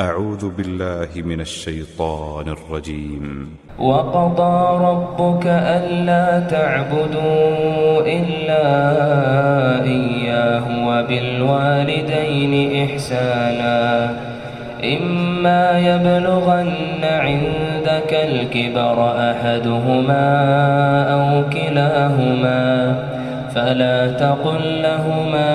أعوذ بالله من الشيطان الرجيم. وقضى ربك ألا تعبدوا إلا إياه وبالوالدين إحسانا. إما يبلغن عندك الكبر أحدهما أو كلاهما فلا تقل لهما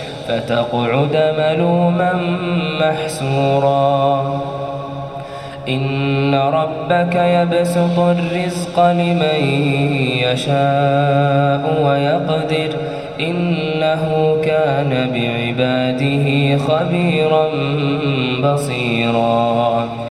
فتقعد ملوما محسورا. إن ربك يبسط الرزق لمن يشاء ويقدر. إنه كان بعباده خبيرا بصيراً.